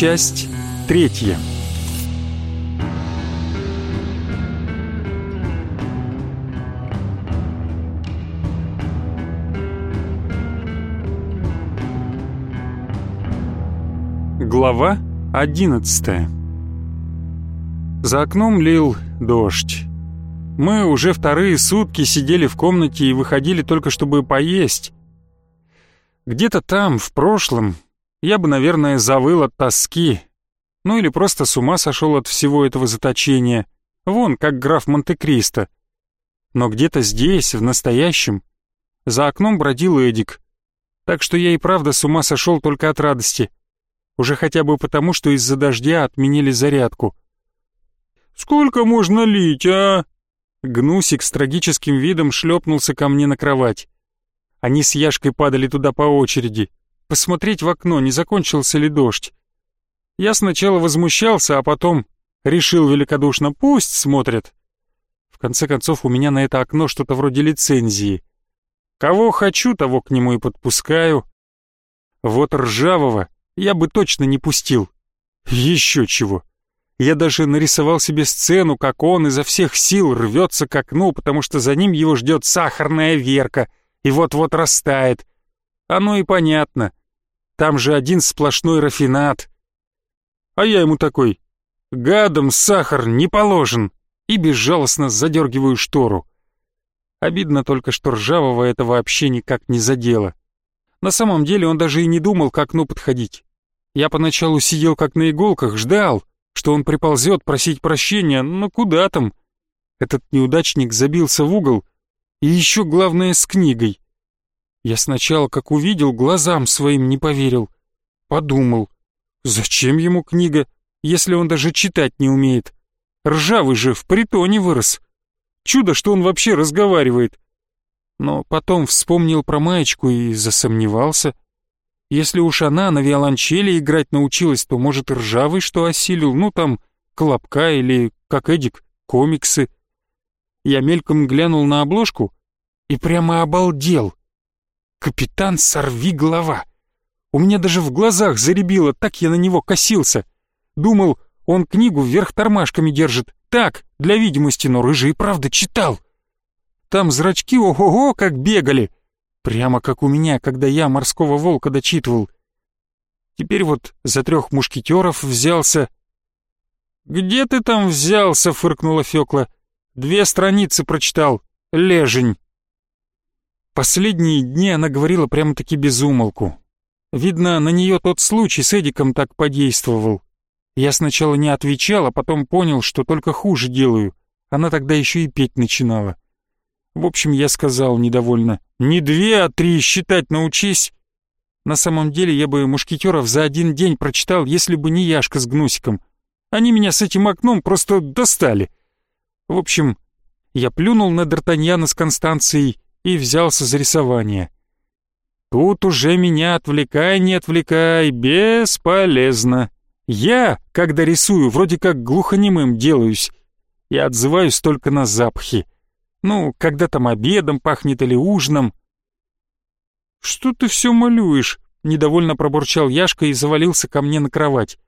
Часть третья. Глава одиннадцатая. За окном лил дождь. Мы уже вторые сутки сидели в комнате и выходили только чтобы поесть. Где-то там, в прошлом, я бы, наверное, завыл от тоски. Ну или просто с ума сошел от всего этого заточения. Вон, как граф Монте-Кристо. Но где-то здесь, в настоящем, за окном бродил Эдик. Так что я и правда с ума сошел только от радости. Уже хотя бы потому, что из-за дождя отменили зарядку. «Сколько можно лить, а?» Гнусик с трагическим видом шлепнулся ко мне на кровать. Они с Яшкой падали туда по очереди. Посмотреть в окно, не закончился ли дождь. Я сначала возмущался, а потом решил великодушно, пусть смотрят. В конце концов, у меня на это окно что-то вроде лицензии. Кого хочу, того к нему и подпускаю. Вот ржавого я бы точно не пустил. Еще чего. Я даже нарисовал себе сцену, как он изо всех сил рвется к окну, потому что за ним его ждет сахарная верка и вот-вот растает. Оно и понятно. Там же один сплошной рафинат. А я ему такой, гадом сахар не положен, и безжалостно задергиваю штору. Обидно только, что ржавого это вообще никак не задело. На самом деле он даже и не думал к окну подходить. Я поначалу сидел как на иголках, ждал, что он приползет просить прощения, но куда там? Этот неудачник забился в угол, и еще главное с книгой. Я сначала, как увидел, глазам своим не поверил. Подумал, зачем ему книга, если он даже читать не умеет? Ржавый же в притоне вырос. Чудо, что он вообще разговаривает. Но потом вспомнил про маечку и засомневался — если уж она на виолончели играть научилась, то, может, ржавый что осилил, ну там, Колобка или, как Эдик, комиксы. Я мельком глянул на обложку и прямо обалдел. «Капитан, сорви голова!» У меня даже в глазах заребило, так я на него косился. Думал, он книгу вверх тормашками держит. Так, для видимости, но рыжий правда читал. Там зрачки ого-го как бегали. Прямо как у меня, когда я морского волка дочитывал. Теперь вот за трех мушкетеров взялся. «Где ты там взялся?» — фыркнула Фёкла. «Две страницы прочитал. Лежень». Последние дни она говорила прямо-таки без умолку. Видно, на нее тот случай с Эдиком так подействовал. Я сначала не отвечал, а потом понял, что только хуже делаю. Она тогда еще и петь начинала. В общем, я сказал недовольно, «Не две, а три, считать научись!» На самом деле я бы мушкетеров за один день прочитал, если бы не Яшка с Гнусиком. Они меня с этим окном просто достали. В общем, я плюнул на Д'Артаньяна с Констанцией и взялся за рисование. Тут уже меня отвлекай, не отвлекай, бесполезно. Я, когда рисую, вроде как глухонемым делаюсь. и отзываюсь только на запахи. Ну, когда там обедом пахнет или ужином. «Что ты все малюешь?» — недовольно пробурчал Яшка и завалился ко мне на кровать.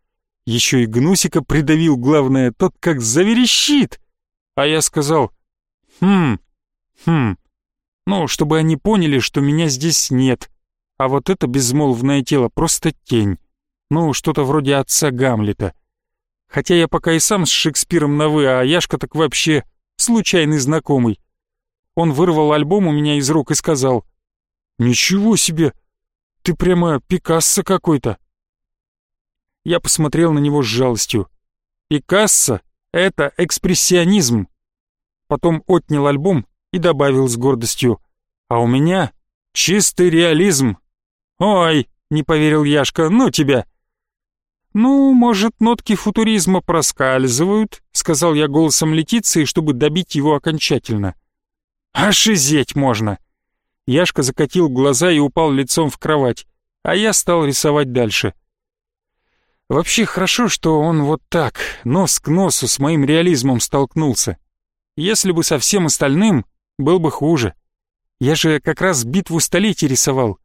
Еще и Гнусика придавил, главное, тот как заверещит. А я сказал, «Хм, хм, ну, чтобы они поняли, что меня здесь нет, а вот это безмолвное тело просто тень, ну, что-то вроде отца Гамлета. Хотя я пока и сам с Шекспиром на «вы», а Яшка так вообще случайный знакомый. Он вырвал альбом у меня из рук и сказал, «Ничего себе! Ты прямо Пикассо какой-то!» Я посмотрел на него с жалостью. «Пикассо — это экспрессионизм!» Потом отнял альбом и добавил с гордостью, «А у меня чистый реализм!» «Ой!» — не поверил Яшка, «ну тебя!» «Ну, может, нотки футуризма проскальзывают», — сказал я голосом Летиции, чтобы добить его окончательно. «Ошизеть можно!» Яшка закатил глаза и упал лицом в кровать, а я стал рисовать дальше. Вообще хорошо, что он вот так, нос к носу с моим реализмом столкнулся. Если бы со всем остальным, был бы хуже. Я же как раз битву столетий рисовал.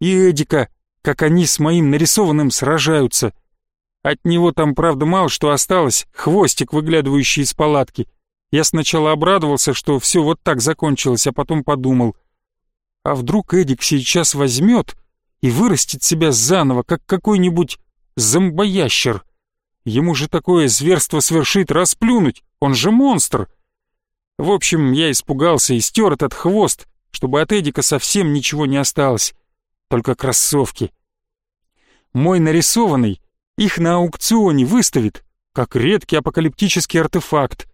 И Эдика, как они с моим нарисованным сражаются — От него там, правда, мало что осталось, хвостик, выглядывающий из палатки. Я сначала обрадовался, что все вот так закончилось, а потом подумал, а вдруг Эдик сейчас возьмет и вырастет себя заново, как какой-нибудь зомбоящер. Ему же такое зверство свершит расплюнуть, он же монстр. В общем, я испугался и стер этот хвост, чтобы от Эдика совсем ничего не осталось, только кроссовки. Мой нарисованный их на аукционе выставит, как редкий апокалиптический артефакт.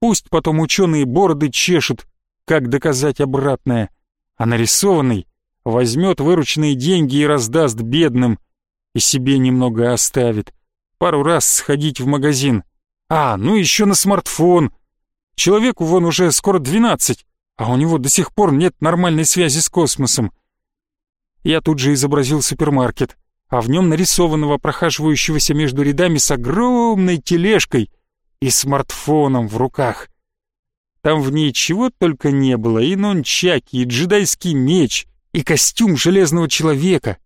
Пусть потом ученые бороды чешут, как доказать обратное. А нарисованный возьмет вырученные деньги и раздаст бедным, и себе немного оставит. Пару раз сходить в магазин. А, ну еще на смартфон. Человеку вон уже скоро двенадцать, а у него до сих пор нет нормальной связи с космосом. Я тут же изобразил супермаркет а в нем нарисованного прохаживающегося между рядами с огромной тележкой и смартфоном в руках. Там в ней чего только не было, и нончаки, и джедайский меч, и костюм железного человека.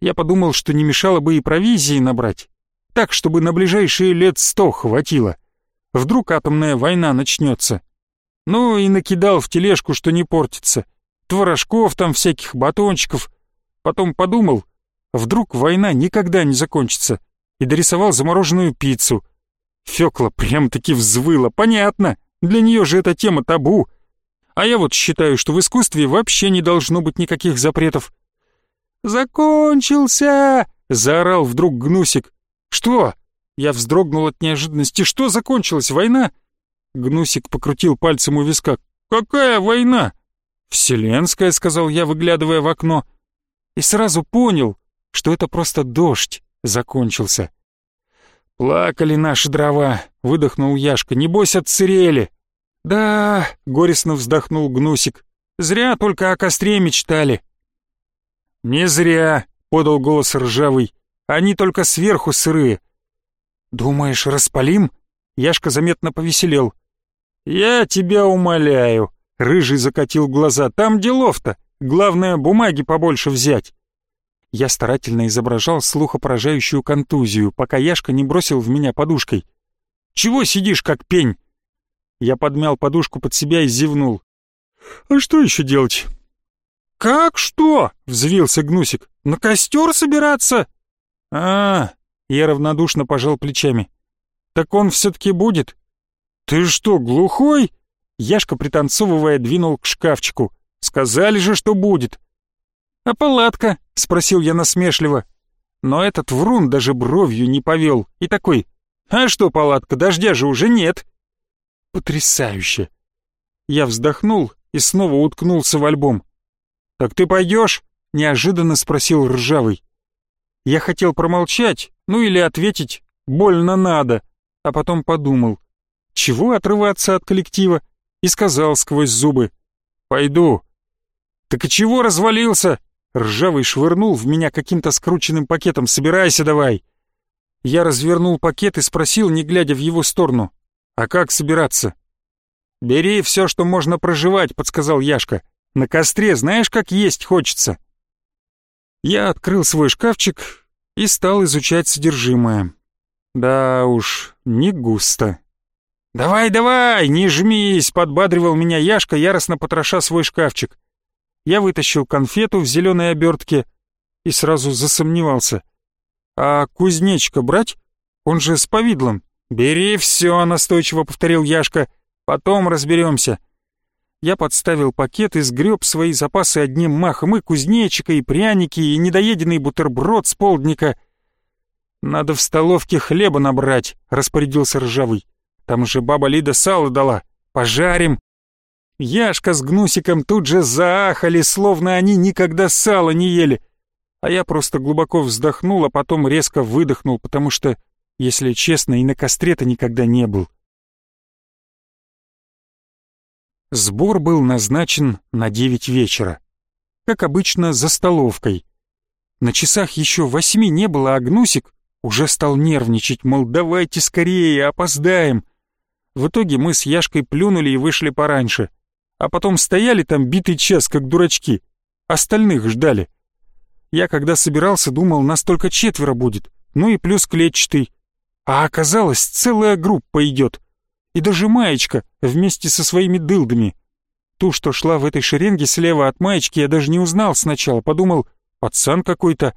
Я подумал, что не мешало бы и провизии набрать, так, чтобы на ближайшие лет сто хватило. Вдруг атомная война начнется. Ну и накидал в тележку, что не портится. Творожков там всяких, батончиков. Потом подумал, Вдруг война никогда не закончится. И дорисовал замороженную пиццу. Фёкла прям-таки взвыла. Понятно, для нее же эта тема табу. А я вот считаю, что в искусстве вообще не должно быть никаких запретов. «Закончился!» — заорал вдруг Гнусик. «Что?» Я вздрогнул от неожиданности. «Что закончилась война?» Гнусик покрутил пальцем у виска. «Какая война?» «Вселенская», — сказал я, выглядывая в окно. И сразу понял, что это просто дождь закончился. «Плакали наши дрова», — выдохнул Яшка, — «небось отсырели». «Да», — горестно вздохнул Гнусик, — «зря только о костре мечтали». «Не зря», — подал голос ржавый, — «они только сверху сырые». «Думаешь, распалим?» Яшка заметно повеселел. «Я тебя умоляю», — Рыжий закатил глаза, — «там делов-то, главное бумаги побольше взять». Я старательно изображал слухопоражающую контузию, пока Яшка не бросил в меня подушкой. «Чего сидишь, как пень?» Я подмял подушку под себя и зевнул. «А что еще делать?» «Как что?» — взвился Гнусик. «На костер собираться?» а, я равнодушно пожал плечами. «Так он все-таки будет?» «Ты что, глухой?» Яшка, пританцовывая, двинул к шкафчику. «Сказали же, что будет!» «А палатка?» — спросил я насмешливо. Но этот врун даже бровью не повел и такой «А что палатка, дождя же уже нет!» Потрясающе! Я вздохнул и снова уткнулся в альбом. «Так ты пойдешь?» — неожиданно спросил Ржавый. Я хотел промолчать, ну или ответить «больно надо», а потом подумал, чего отрываться от коллектива, и сказал сквозь зубы «Пойду». «Так и чего развалился?» Ржавый швырнул в меня каким-то скрученным пакетом. «Собирайся давай!» Я развернул пакет и спросил, не глядя в его сторону. «А как собираться?» «Бери все, что можно проживать», — подсказал Яшка. «На костре знаешь, как есть хочется?» Я открыл свой шкафчик и стал изучать содержимое. Да уж, не густо. «Давай, давай, не жмись!» — подбадривал меня Яшка, яростно потроша свой шкафчик. Я вытащил конфету в зеленой обертке и сразу засомневался. «А кузнечка брать? Он же с повидлом». «Бери все», — настойчиво повторил Яшка. «Потом разберемся». Я подставил пакет и сгреб свои запасы одним махом, и кузнечика, и пряники, и недоеденный бутерброд с полдника. «Надо в столовке хлеба набрать», — распорядился Ржавый. «Там же баба Лида сало дала. Пожарим, Яшка с Гнусиком тут же заахали, словно они никогда сала не ели. А я просто глубоко вздохнул, а потом резко выдохнул, потому что, если честно, и на костре-то никогда не был. Сбор был назначен на девять вечера. Как обычно, за столовкой. На часах еще восьми не было, а Гнусик уже стал нервничать, мол, давайте скорее, опоздаем. В итоге мы с Яшкой плюнули и вышли пораньше — а потом стояли там битый час, как дурачки. Остальных ждали. Я, когда собирался, думал, нас только четверо будет, ну и плюс клетчатый, А оказалось, целая группа идет. И даже маечка вместе со своими дылдами. Ту, что шла в этой шеренге слева от маечки, я даже не узнал сначала, подумал, пацан какой-то.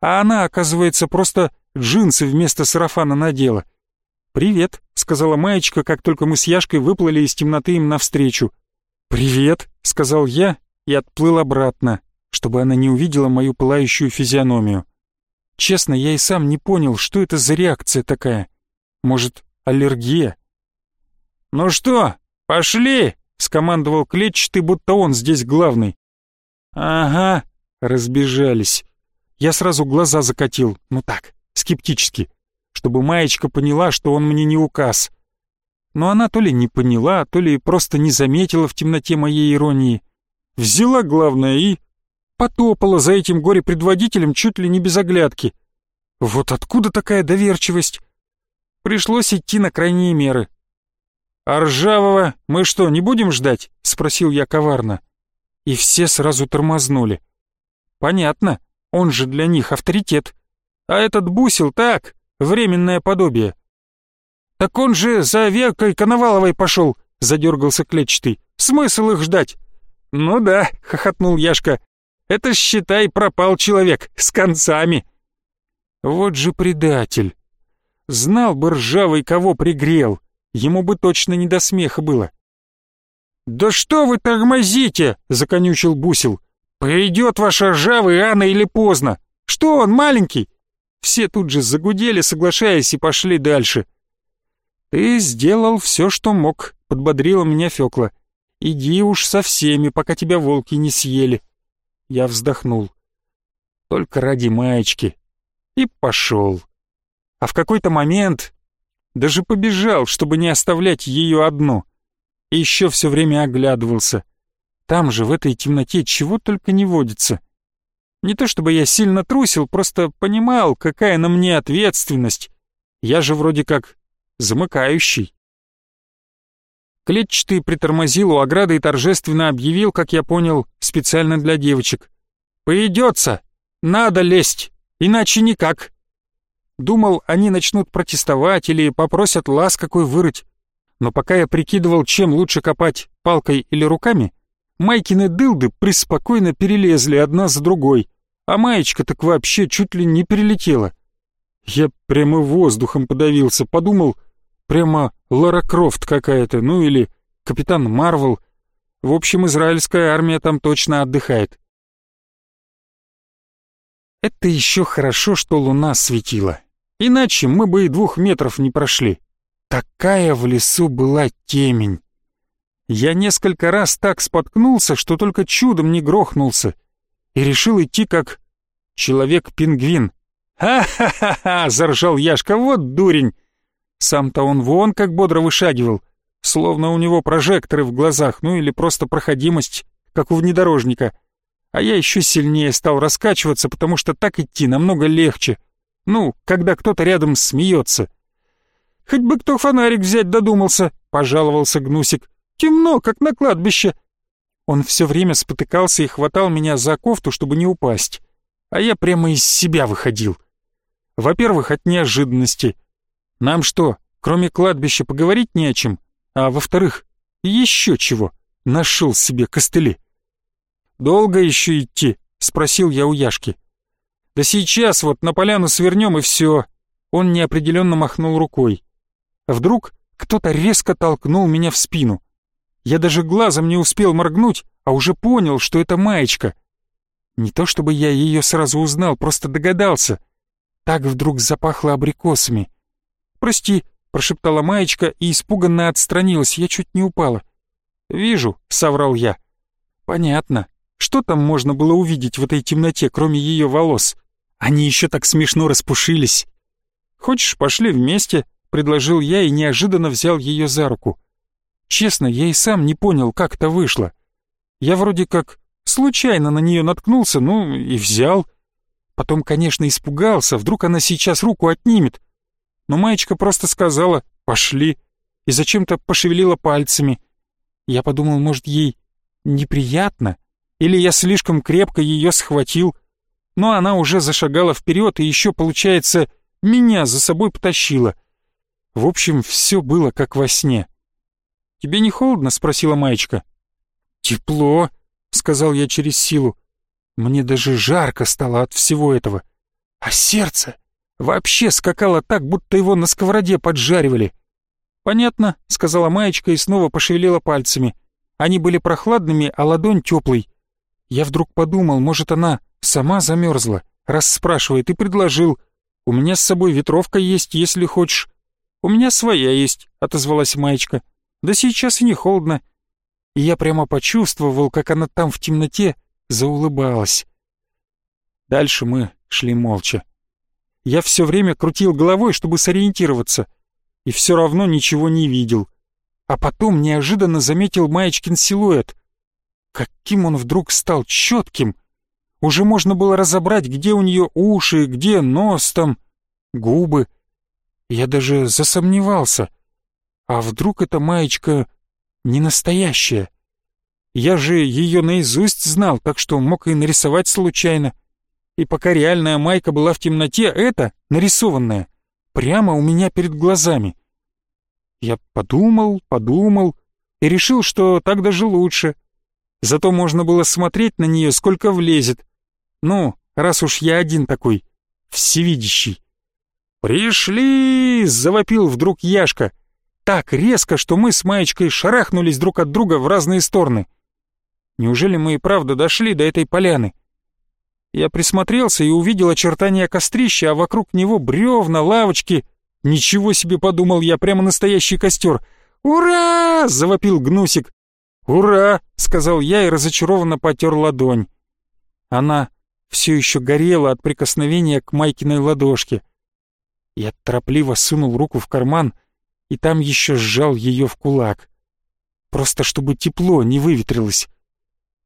А она, оказывается, просто джинсы вместо сарафана надела. «Привет», — сказала маечка, как только мы с Яшкой выплыли из темноты им навстречу. «Привет», — сказал я и отплыл обратно, чтобы она не увидела мою пылающую физиономию. Честно, я и сам не понял, что это за реакция такая. Может, аллергия? «Ну что, пошли!» — скомандовал клетчатый, будто он здесь главный. «Ага», — разбежались. Я сразу глаза закатил, ну так, скептически, чтобы Маечка поняла, что он мне не указ но она то ли не поняла, то ли просто не заметила в темноте моей иронии. Взяла главное и потопала за этим горе-предводителем чуть ли не без оглядки. Вот откуда такая доверчивость? Пришлось идти на крайние меры. «А ржавого мы что, не будем ждать?» — спросил я коварно. И все сразу тормознули. «Понятно, он же для них авторитет. А этот бусил так, временное подобие. «Так он же за Веркой Коноваловой пошел», — задергался клетчатый. «Смысл их ждать?» «Ну да», — хохотнул Яшка. «Это, считай, пропал человек, с концами». Вот же предатель. Знал бы ржавый, кого пригрел. Ему бы точно не до смеха было. «Да что вы тормозите?» — законючил Бусил. «Пойдет ваш ржавый рано или поздно. Что он, маленький?» Все тут же загудели, соглашаясь, и пошли дальше. «Ты сделал все, что мог», — подбодрила меня Фёкла. «Иди уж со всеми, пока тебя волки не съели». Я вздохнул. Только ради маечки. И пошел. А в какой-то момент даже побежал, чтобы не оставлять ее одну. И еще все время оглядывался. Там же, в этой темноте, чего только не водится. Не то чтобы я сильно трусил, просто понимал, какая на мне ответственность. Я же вроде как замыкающий. Клетчатый притормозил у ограды и торжественно объявил, как я понял, специально для девочек. «Поедется! Надо лезть! Иначе никак!» Думал, они начнут протестовать или попросят лаз какой вырыть. Но пока я прикидывал, чем лучше копать, палкой или руками, Майкины дылды преспокойно перелезли одна за другой, а маечка так вообще чуть ли не перелетела. Я прямо воздухом подавился, подумал — Прямо Лара Крофт какая-то, ну или Капитан Марвел. В общем, израильская армия там точно отдыхает. Это еще хорошо, что луна светила. Иначе мы бы и двух метров не прошли. Такая в лесу была темень. Я несколько раз так споткнулся, что только чудом не грохнулся, и решил идти как человек-пингвин. «Ха-ха-ха!» — заржал Яшка. «Вот дурень! Сам-то он вон как бодро вышагивал, словно у него прожекторы в глазах, ну или просто проходимость, как у внедорожника. А я еще сильнее стал раскачиваться, потому что так идти намного легче. Ну, когда кто-то рядом смеется. «Хоть бы кто фонарик взять додумался», — пожаловался Гнусик. «Темно, как на кладбище». Он все время спотыкался и хватал меня за кофту, чтобы не упасть. А я прямо из себя выходил. Во-первых, от неожиданности — нам что, кроме кладбища поговорить не о чем? А во-вторых, еще чего? Нашел себе костыли. «Долго еще идти?» — спросил я у Яшки. «Да сейчас вот на поляну свернем и все». Он неопределенно махнул рукой. Вдруг кто-то резко толкнул меня в спину. Я даже глазом не успел моргнуть, а уже понял, что это маечка. Не то чтобы я ее сразу узнал, просто догадался. Так вдруг запахло абрикосами. «Прости», — прошептала Маечка и испуганно отстранилась, я чуть не упала. «Вижу», — соврал я. «Понятно. Что там можно было увидеть в этой темноте, кроме ее волос? Они еще так смешно распушились». «Хочешь, пошли вместе?» — предложил я и неожиданно взял ее за руку. Честно, я и сам не понял, как это вышло. Я вроде как случайно на нее наткнулся, ну и взял. Потом, конечно, испугался, вдруг она сейчас руку отнимет но маечка просто сказала «пошли» и зачем-то пошевелила пальцами. Я подумал, может, ей неприятно, или я слишком крепко ее схватил, но она уже зашагала вперед и еще, получается, меня за собой потащила. В общем, все было как во сне. «Тебе не холодно?» — спросила Маечка. «Тепло», — сказал я через силу. Мне даже жарко стало от всего этого. А сердце вообще скакало так, будто его на сковороде поджаривали. «Понятно», — сказала Маечка и снова пошевелила пальцами. Они были прохладными, а ладонь теплой. Я вдруг подумал, может, она сама замерзла, раз спрашивает, и предложил. «У меня с собой ветровка есть, если хочешь». «У меня своя есть», — отозвалась Маечка. «Да сейчас и не холодно». И я прямо почувствовал, как она там в темноте заулыбалась. Дальше мы шли молча. Я все время крутил головой, чтобы сориентироваться, и все равно ничего не видел. А потом неожиданно заметил Маечкин силуэт. Каким он вдруг стал четким! Уже можно было разобрать, где у нее уши, где нос там, губы. Я даже засомневался. А вдруг эта маечка не настоящая? Я же ее наизусть знал, так что мог и нарисовать случайно. И пока реальная майка была в темноте, это, нарисованная, прямо у меня перед глазами. Я подумал, подумал и решил, что так даже лучше. Зато можно было смотреть на нее, сколько влезет. Ну, раз уж я один такой, всевидящий. «Пришли!» — завопил вдруг Яшка. Так резко, что мы с Маечкой шарахнулись друг от друга в разные стороны. Неужели мы и правда дошли до этой поляны? Я присмотрелся и увидел очертания кострища, а вокруг него бревна, лавочки. Ничего себе, подумал я, прямо настоящий костер. «Ура!» — завопил Гнусик. «Ура!» — сказал я и разочарованно потер ладонь. Она все еще горела от прикосновения к Майкиной ладошке. Я торопливо сунул руку в карман и там еще сжал ее в кулак. Просто чтобы тепло не выветрилось.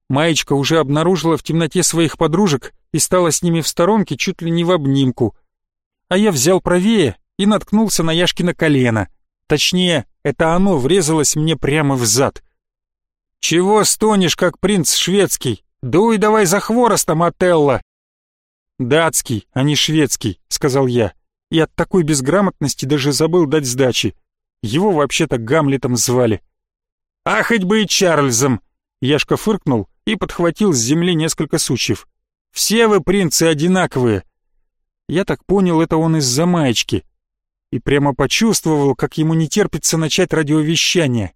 Маечка уже обнаружила в темноте своих подружек и стала с ними в сторонке чуть ли не в обнимку. А я взял правее и наткнулся на Яшкино колено. Точнее, это оно врезалось мне прямо в зад. «Чего стонешь, как принц шведский? Дуй давай за хворостом, Отелло!» «Датский, а не шведский», — сказал я. И от такой безграмотности даже забыл дать сдачи. Его вообще-то Гамлетом звали. «А хоть бы и Чарльзом!» Яшка фыркнул и подхватил с земли несколько сучьев. «Все вы, принцы, одинаковые!» Я так понял, это он из-за маечки. И прямо почувствовал, как ему не терпится начать радиовещание.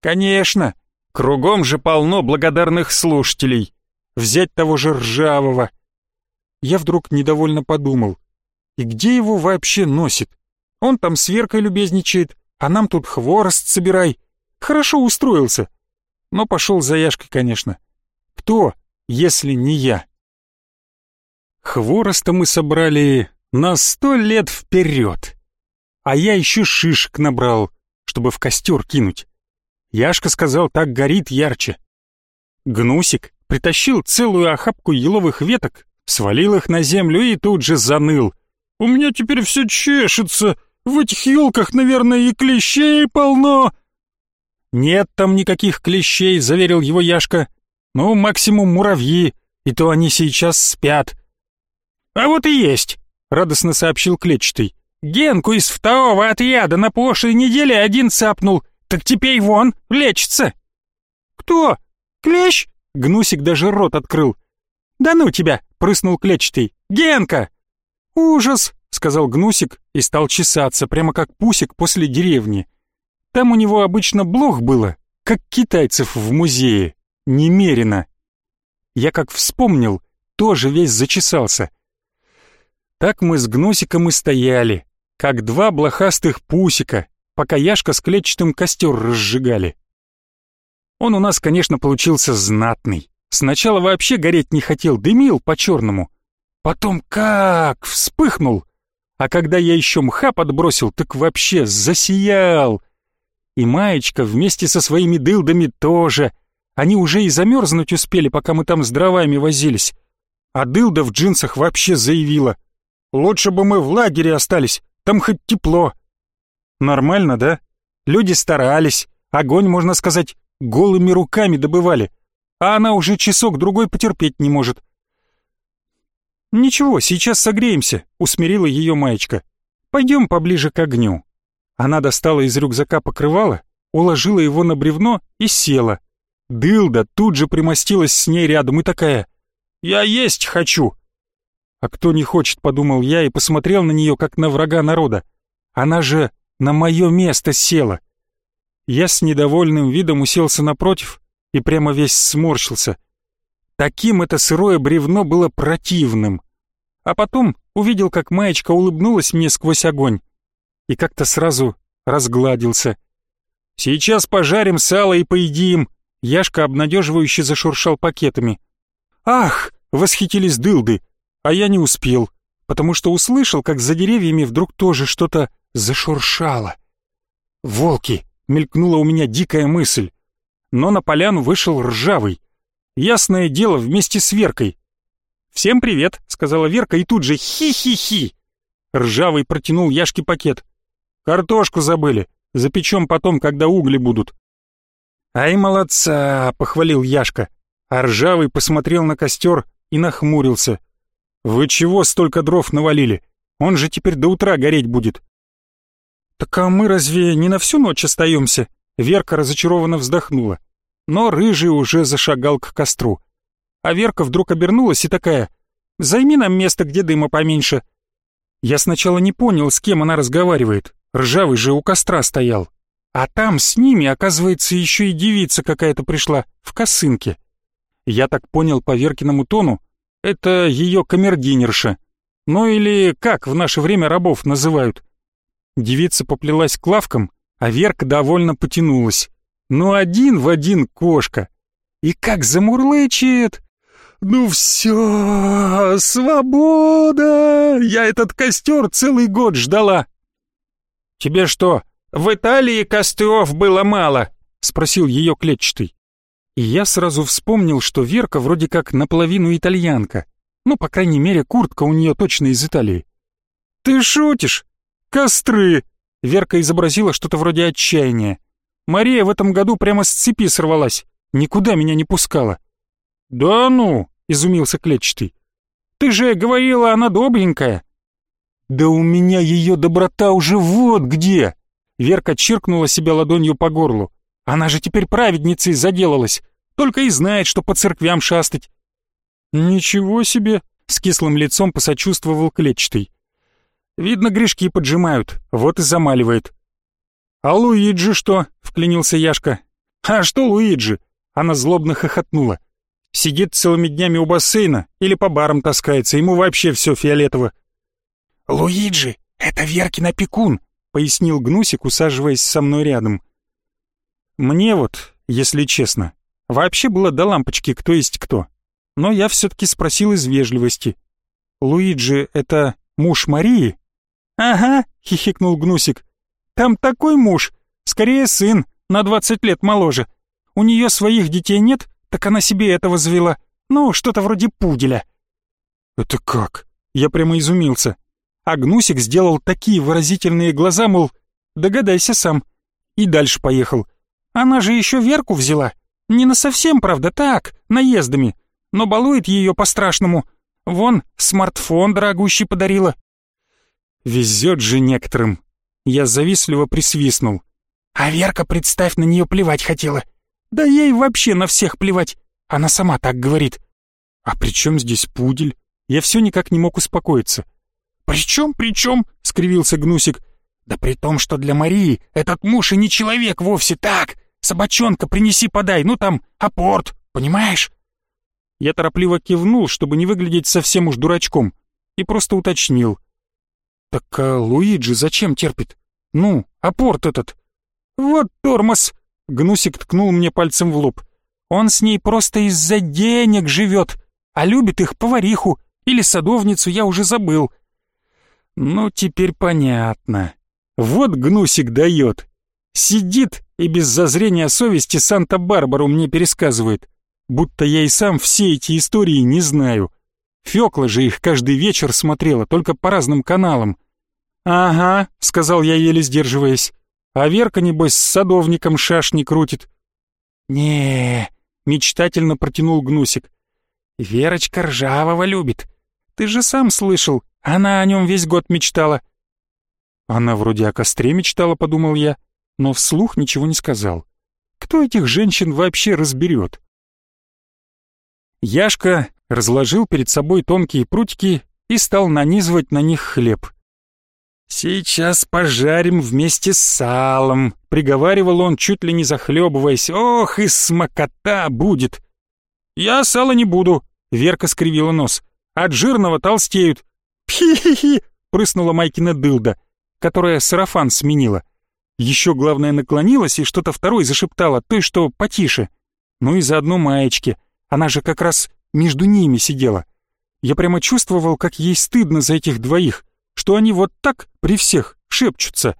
«Конечно! Кругом же полно благодарных слушателей! Взять того же Ржавого!» Я вдруг недовольно подумал. И где его вообще носит? Он там с Веркой любезничает, а нам тут хворост собирай. Хорошо устроился но пошел за Яшкой, конечно. Кто, если не я? Хвороста мы собрали на сто лет вперед. А я еще шишек набрал, чтобы в костер кинуть. Яшка сказал, так горит ярче. Гнусик притащил целую охапку еловых веток, свалил их на землю и тут же заныл. «У меня теперь все чешется, в этих елках, наверное, и клещей полно!» «Нет там никаких клещей», — заверил его Яшка. «Ну, максимум муравьи, и то они сейчас спят». «А вот и есть», — радостно сообщил Клетчатый. «Генку из второго отряда на прошлой неделе один цапнул, так теперь вон, лечится». «Кто? Клещ?» — Гнусик даже рот открыл. «Да ну тебя!» — прыснул Клетчатый. «Генка!» «Ужас!» — сказал Гнусик и стал чесаться, прямо как пусик после деревни. Там у него обычно блох было, как китайцев в музее, немерено. Я как вспомнил, тоже весь зачесался. Так мы с Гнусиком и стояли, как два блохастых пусика, пока Яшка с клетчатым костер разжигали. Он у нас, конечно, получился знатный. Сначала вообще гореть не хотел, дымил по-черному. Потом как вспыхнул. А когда я еще мха подбросил, так вообще засиял. И Маечка вместе со своими дылдами тоже. Они уже и замерзнуть успели, пока мы там с дровами возились. А дылда в джинсах вообще заявила. «Лучше бы мы в лагере остались, там хоть тепло». Нормально, да? Люди старались, огонь, можно сказать, голыми руками добывали, а она уже часок-другой потерпеть не может. «Ничего, сейчас согреемся», — усмирила ее Маечка. «Пойдем поближе к огню». Она достала из рюкзака покрывало, уложила его на бревно и села. Дылда тут же примостилась с ней рядом и такая «Я есть хочу!» «А кто не хочет?» — подумал я и посмотрел на нее, как на врага народа. «Она же на мое место села!» Я с недовольным видом уселся напротив и прямо весь сморщился. Таким это сырое бревно было противным. А потом увидел, как маечка улыбнулась мне сквозь огонь и как-то сразу разгладился. «Сейчас пожарим сало и поедим!» Яшка обнадеживающе зашуршал пакетами. «Ах!» — восхитились дылды, а я не успел, потому что услышал, как за деревьями вдруг тоже что-то зашуршало. «Волки!» — мелькнула у меня дикая мысль. Но на поляну вышел ржавый. Ясное дело, вместе с Веркой. «Всем привет!» — сказала Верка и тут же «хи-хи-хи!» Ржавый протянул Яшке пакет. «Картошку забыли, запечем потом, когда угли будут». «Ай, молодца!» — похвалил Яшка. А Ржавый посмотрел на костер и нахмурился. «Вы чего столько дров навалили? Он же теперь до утра гореть будет». «Так а мы разве не на всю ночь остаемся?» Верка разочарованно вздохнула. Но Рыжий уже зашагал к костру. А Верка вдруг обернулась и такая «Займи нам место, где дыма поменьше». Я сначала не понял, с кем она разговаривает. Ржавый же у костра стоял. А там с ними, оказывается, еще и девица какая-то пришла, в косынке. Я так понял по Веркиному тону, это ее камердинерша. Ну или как в наше время рабов называют. Девица поплелась к лавкам, а Верка довольно потянулась. Ну один в один кошка. И как замурлычет. «Ну все, свобода! Я этот костер целый год ждала!» «Тебе что, в Италии костров было мало?» — спросил ее клетчатый. И я сразу вспомнил, что Верка вроде как наполовину итальянка. Ну, по крайней мере, куртка у нее точно из Италии. «Ты шутишь? Костры!» Верка изобразила что-то вроде отчаяния. «Мария в этом году прямо с цепи сорвалась, никуда меня не пускала». «Да ну!» — изумился клетчатый. «Ты же говорила, она добренькая». «Да у меня ее доброта уже вот где!» Верка чиркнула себя ладонью по горлу. «Она же теперь праведницей заделалась, только и знает, что по церквям шастать». «Ничего себе!» — с кислым лицом посочувствовал клетчатый. «Видно, грешки поджимают, вот и замаливает». «А Луиджи что?» — вклинился Яшка. «А что Луиджи?» — она злобно хохотнула. «Сидит целыми днями у бассейна или по барам таскается, ему вообще все фиолетово». «Луиджи — это Веркин опекун», — пояснил Гнусик, усаживаясь со мной рядом. Мне вот, если честно, вообще было до лампочки кто есть кто. Но я все-таки спросил из вежливости. «Луиджи — это муж Марии?» «Ага», — хихикнул Гнусик. «Там такой муж, скорее сын, на двадцать лет моложе. У нее своих детей нет, так она себе этого завела. Ну, что-то вроде пуделя». «Это как?» Я прямо изумился. А Гнусик сделал такие выразительные глаза, мол, догадайся сам. И дальше поехал. Она же еще Верку взяла. Не на совсем, правда, так, наездами. Но балует ее по-страшному. Вон, смартфон дорогущий подарила. Везет же некоторым. Я завистливо присвистнул. А Верка, представь, на нее плевать хотела. Да ей вообще на всех плевать. Она сама так говорит. А при чем здесь пудель? Я все никак не мог успокоиться. «При чем, при чем?» — скривился Гнусик. «Да при том, что для Марии этот муж и не человек вовсе так. Собачонка, принеси, подай, ну там, апорт, понимаешь?» Я торопливо кивнул, чтобы не выглядеть совсем уж дурачком, и просто уточнил. «Так а Луиджи зачем терпит? Ну, апорт этот!» «Вот тормоз!» — Гнусик ткнул мне пальцем в лоб. «Он с ней просто из-за денег живет, а любит их повариху или садовницу, я уже забыл. Ну, теперь понятно. Вот гнусик дает. Сидит и без зазрения совести Санта-Барбару мне пересказывает. Будто я и сам все эти истории не знаю. Фёкла же их каждый вечер смотрела, только по разным каналам. «Ага», — сказал я, еле сдерживаясь. «А Верка, небось, с садовником шашни крутит». не мечтательно протянул Гнусик. «Верочка Ржавого любит. Ты же сам слышал, она о нем весь год мечтала. Она вроде о костре мечтала, подумал я, но вслух ничего не сказал. Кто этих женщин вообще разберет? Яшка разложил перед собой тонкие прутики и стал нанизывать на них хлеб. «Сейчас пожарим вместе с салом», — приговаривал он, чуть ли не захлебываясь. «Ох, и смокота будет!» «Я сала не буду», — Верка скривила нос. «От жирного толстеют». «Пхи-хи-хи», — прыснула Майкина дылда, которая сарафан сменила. Еще, главное, наклонилась и что-то второй зашептала, той, что потише. Ну и заодно маечки. Она же как раз между ними сидела. Я прямо чувствовал, как ей стыдно за этих двоих, что они вот так при всех шепчутся.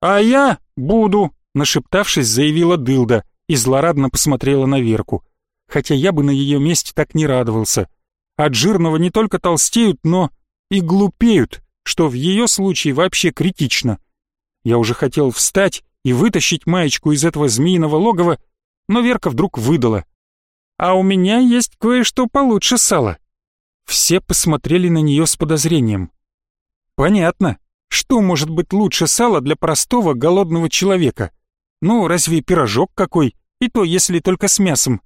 «А я буду», — нашептавшись, заявила Дылда и злорадно посмотрела на Верку. Хотя я бы на ее месте так не радовался. От жирного не только толстеют, но и глупеют, что в ее случае вообще критично. Я уже хотел встать и вытащить маечку из этого змеиного логова, но Верка вдруг выдала. «А у меня есть кое-что получше сала». Все посмотрели на нее с подозрением. «Понятно. Что может быть лучше сала для простого голодного человека? Ну, разве пирожок какой? И то, если только с мясом».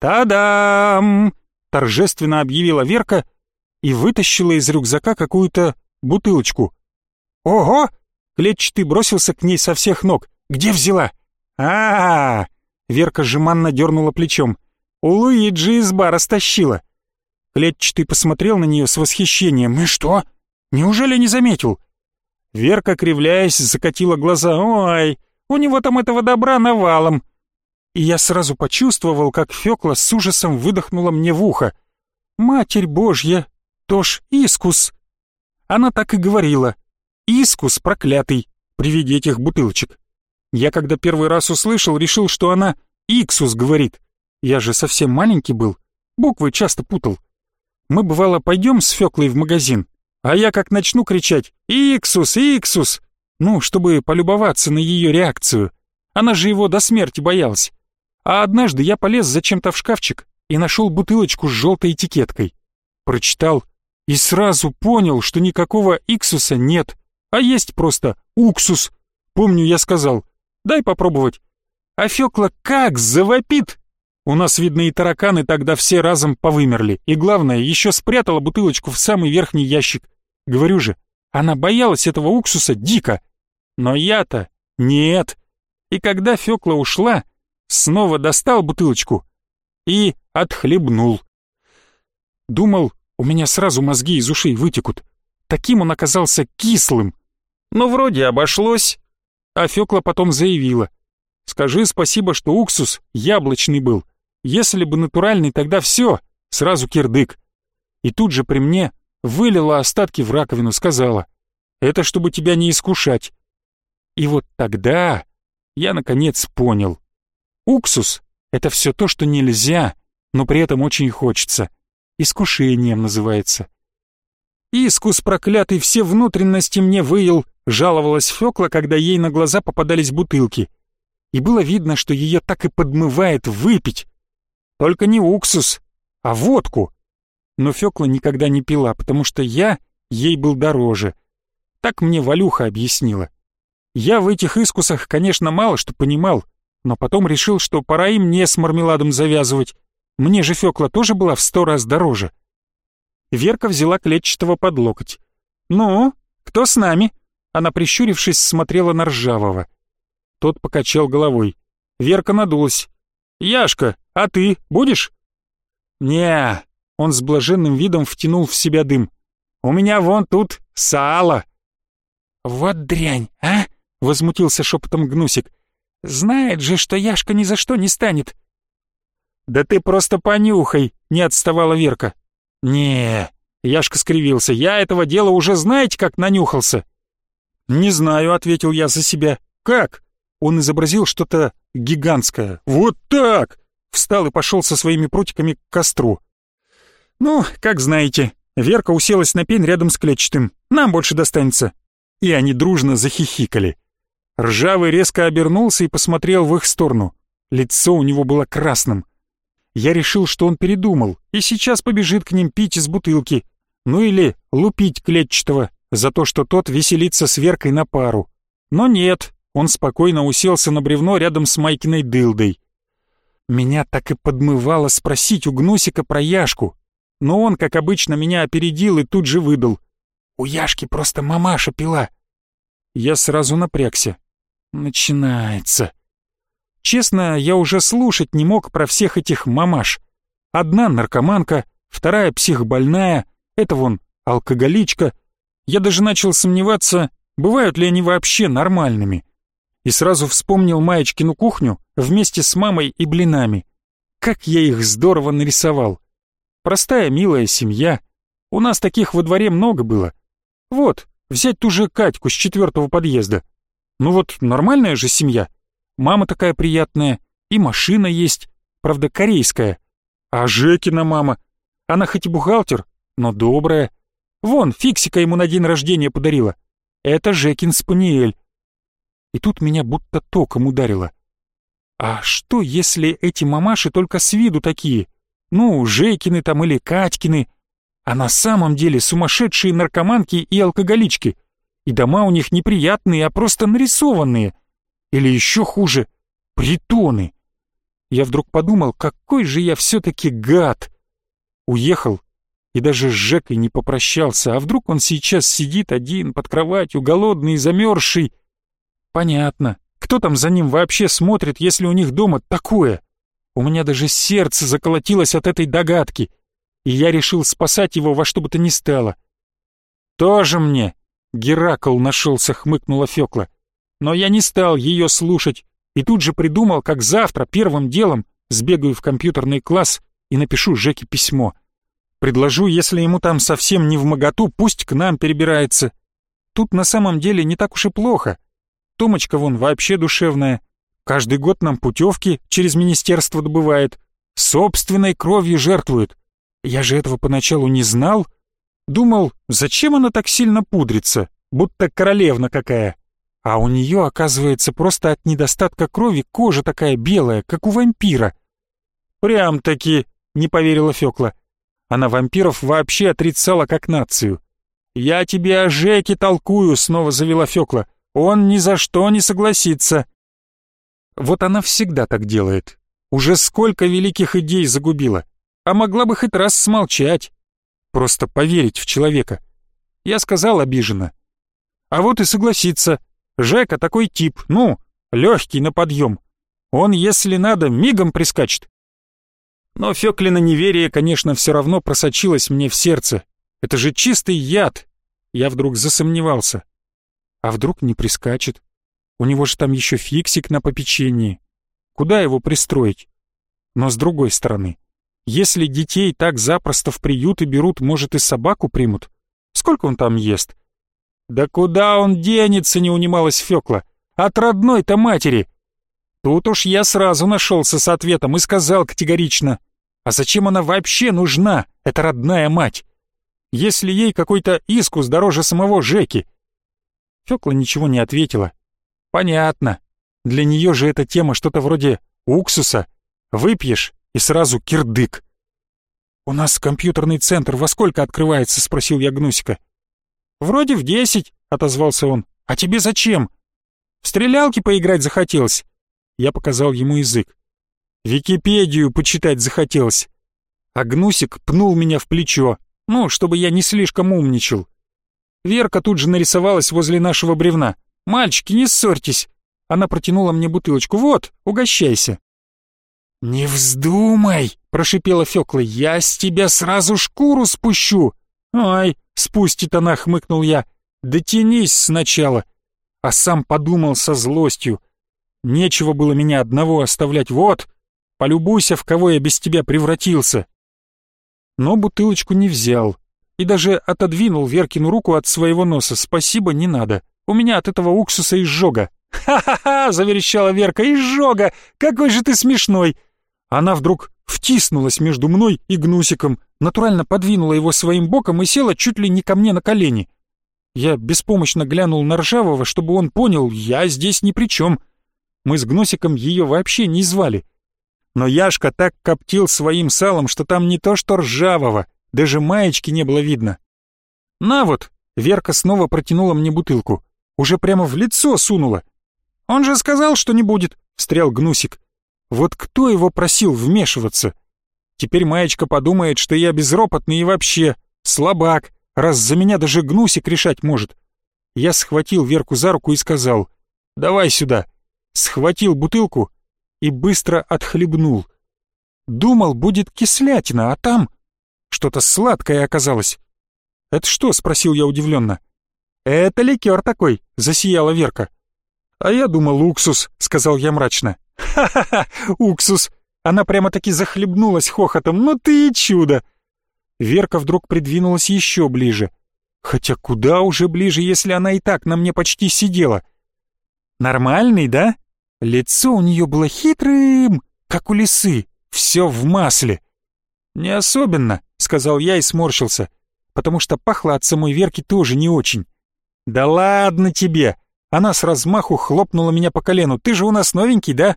«Та-дам!» — торжественно объявила Верка и вытащила из рюкзака какую-то бутылочку. «Ого!» — клетчатый бросился к ней со всех ног. «Где взяла?» «А-а-а!» — Верка жеманно дернула плечом. У Луиджи из бара стащила. Клетчатый посмотрел на нее с восхищением. «И что? Неужели не заметил?» Верка, кривляясь, закатила глаза. «Ой, у него там этого добра навалом!» И я сразу почувствовал, как Фёкла с ужасом выдохнула мне в ухо. «Матерь Божья! Тож искус!» Она так и говорила. «Искус проклятый!» при виде этих бутылочек. Я когда первый раз услышал, решил, что она «иксус» говорит. Я же совсем маленький был, буквы часто путал. Мы, бывало, пойдем с Фёклой в магазин, а я как начну кричать «Иксус! Иксус!» Ну, чтобы полюбоваться на ее реакцию. Она же его до смерти боялась. А однажды я полез зачем-то в шкафчик и нашел бутылочку с желтой этикеткой. Прочитал и сразу понял, что никакого иксуса нет, а есть просто уксус. Помню, я сказал, дай попробовать. А Фёкла как завопит, у нас, видно, и тараканы тогда все разом повымерли. И главное, еще спрятала бутылочку в самый верхний ящик. Говорю же, она боялась этого уксуса дико. Но я-то нет. И когда Фёкла ушла, снова достал бутылочку и отхлебнул. Думал, у меня сразу мозги из ушей вытекут. Таким он оказался кислым. Но вроде обошлось. А Фёкла потом заявила. Скажи спасибо, что уксус яблочный был. Если бы натуральный, тогда все, сразу кирдык. И тут же при мне вылила остатки в раковину, сказала, это чтобы тебя не искушать. И вот тогда я наконец понял. Уксус — это все то, что нельзя, но при этом очень хочется. Искушением называется. «Искус проклятый все внутренности мне выел», — жаловалась Фёкла, когда ей на глаза попадались бутылки. И было видно, что ее так и подмывает выпить, только не уксус, а водку. Но Фёкла никогда не пила, потому что я ей был дороже. Так мне Валюха объяснила. Я в этих искусах, конечно, мало что понимал, но потом решил, что пора и мне с мармеладом завязывать. Мне же Фёкла тоже была в сто раз дороже. Верка взяла клетчатого под локоть. «Ну, кто с нами?» Она, прищурившись, смотрела на Ржавого. Тот покачал головой. Верка надулась. «Яшка, а ты будешь?» «Не», — он с блаженным видом втянул в себя дым. «У меня вон тут сало». «Вот дрянь, а?» — возмутился шепотом Гнусик. «Знает же, что Яшка ни за что не станет». «Да ты просто понюхай», — не отставала Верка. «Не», — Яшка скривился, — «я этого дела уже знаете, как нанюхался?» «Не знаю», — ответил я за себя. «Как?» Он изобразил что-то гигантское. «Вот так!» Встал и пошел со своими прутиками к костру. «Ну, как знаете». Верка уселась на пень рядом с клетчатым. «Нам больше достанется». И они дружно захихикали. Ржавый резко обернулся и посмотрел в их сторону. Лицо у него было красным. Я решил, что он передумал, и сейчас побежит к ним пить из бутылки. Ну или лупить клетчатого, за то, что тот веселится с Веркой на пару. Но нет, он спокойно уселся на бревно рядом с Майкиной дылдой. Меня так и подмывало спросить у Гнусика про Яшку, но он, как обычно, меня опередил и тут же выдал. «У Яшки просто мамаша пила». Я сразу напрягся. Начинается. Честно, я уже слушать не мог про всех этих мамаш. Одна наркоманка, вторая психбольная, это вон алкоголичка. Я даже начал сомневаться, бывают ли они вообще нормальными. И сразу вспомнил Маечкину кухню вместе с мамой и блинами. Как я их здорово нарисовал. Простая милая семья. У нас таких во дворе много было. Вот, взять ту же Катьку с четвертого подъезда. Ну вот, нормальная же семья. Мама такая приятная, и машина есть, правда, корейская. А Жекина мама, она хоть и бухгалтер, но добрая. Вон, Фиксика ему на день рождения подарила. Это Жекин Спаниель. И тут меня будто током ударило. А что, если эти мамаши только с виду такие? Ну, Жекины там или Катькины. А на самом деле сумасшедшие наркоманки и алкоголички. И дома у них неприятные, а просто нарисованные. Или еще хуже, притоны. Я вдруг подумал, какой же я все-таки гад. Уехал и даже с Жекой не попрощался, а вдруг он сейчас сидит один под кроватью, голодный замерзший. Понятно, кто там за ним вообще смотрит, если у них дома такое? У меня даже сердце заколотилось от этой догадки, и я решил спасать его во что бы то ни стало. «Тоже мне!» — Геракл нашелся, хмыкнула Фёкла. Но я не стал ее слушать и тут же придумал, как завтра первым делом сбегаю в компьютерный класс и напишу Жеке письмо. Предложу, если ему там совсем не в моготу, пусть к нам перебирается. Тут на самом деле не так уж и плохо. Томочка вон вообще душевная. Каждый год нам путевки через министерство добывает. Собственной кровью жертвует. Я же этого поначалу не знал. Думал, зачем она так сильно пудрится, будто королевна какая. А у нее, оказывается, просто от недостатка крови кожа такая белая, как у вампира. Прям-таки, не поверила Фёкла. Она вампиров вообще отрицала как нацию. «Я тебе о Жеке толкую», — снова завела Фёкла. «Он ни за что не согласится». Вот она всегда так делает. Уже сколько великих идей загубила. А могла бы хоть раз смолчать. Просто поверить в человека. Я сказал обиженно. А вот и согласится. Жека такой тип, ну, легкий на подъем. Он, если надо, мигом прискачет. Но Фёклина неверие, конечно, все равно просочилось мне в сердце. Это же чистый яд. Я вдруг засомневался. А вдруг не прискачет? У него же там еще фиксик на попечении. Куда его пристроить? Но с другой стороны, если детей так запросто в приюты берут, может и собаку примут? Сколько он там ест? «Да куда он денется?» — не унималась Фёкла. «От родной-то матери!» Тут уж я сразу нашелся с ответом и сказал категорично. «А зачем она вообще нужна, эта родная мать? Если ей какой-то искус дороже самого Жеки?» Фёкла ничего не ответила. «Понятно. Для нее же эта тема что-то вроде уксуса. Выпьешь и сразу кирдык». «У нас компьютерный центр во сколько открывается?» — спросил я Гнусика. «Вроде в десять», — отозвался он. «А тебе зачем?» «В стрелялки поиграть захотелось». Я показал ему язык. «Википедию почитать захотелось». А Гнусик пнул меня в плечо, ну, чтобы я не слишком умничал. Верка тут же нарисовалась возле нашего бревна. «Мальчики, не ссорьтесь!» Она протянула мне бутылочку. «Вот, угощайся!» «Не вздумай!» — прошипела Фёкла. «Я с тебя сразу шкуру спущу!» «Ай, спустит она!» — хмыкнул я. «Дотянись сначала!» А сам подумал со злостью. «Нечего было меня одного оставлять. Вот, полюбуйся, в кого я без тебя превратился!» Но бутылочку не взял и даже отодвинул Веркину руку от своего носа. «Спасибо, не надо. У меня от этого уксуса изжога». «Ха-ха-ха!» — заверещала Верка. «Изжога! Какой же ты смешной!» Она вдруг втиснулась между мной и Гнусиком, натурально подвинула его своим боком и села чуть ли не ко мне на колени. Я беспомощно глянул на Ржавого, чтобы он понял, я здесь ни при чем. Мы с Гнусиком ее вообще не звали. Но Яшка так коптил своим салом, что там не то что Ржавого, даже маечки не было видно. «На вот, Верка снова протянула мне бутылку. Уже прямо в лицо сунула. «Он же сказал, что не будет», — встрял Гнусик. «Вот кто его просил вмешиваться?» Теперь Маечка подумает, что я безропотный и вообще слабак, раз за меня даже Гнусик решать может. Я схватил Верку за руку и сказал «Давай сюда». Схватил бутылку и быстро отхлебнул. Думал, будет кислятина, а там что-то сладкое оказалось. «Это что?» — спросил я удивленно. «Это ликер такой», — засияла Верка. «А я думал, уксус», — сказал я мрачно. «Ха-ха-ха, уксус!» Она прямо-таки захлебнулась хохотом. «Ну ты и чудо!» Верка вдруг придвинулась еще ближе. Хотя куда уже ближе, если она и так на мне почти сидела. «Нормальный, да?» Лицо у нее было хитрым, как у лисы, все в масле. «Не особенно», — сказал я и сморщился, потому что пахло от самой Верки тоже не очень. «Да ладно тебе!» Она с размаху хлопнула меня по колену. «Ты же у нас новенький, да?»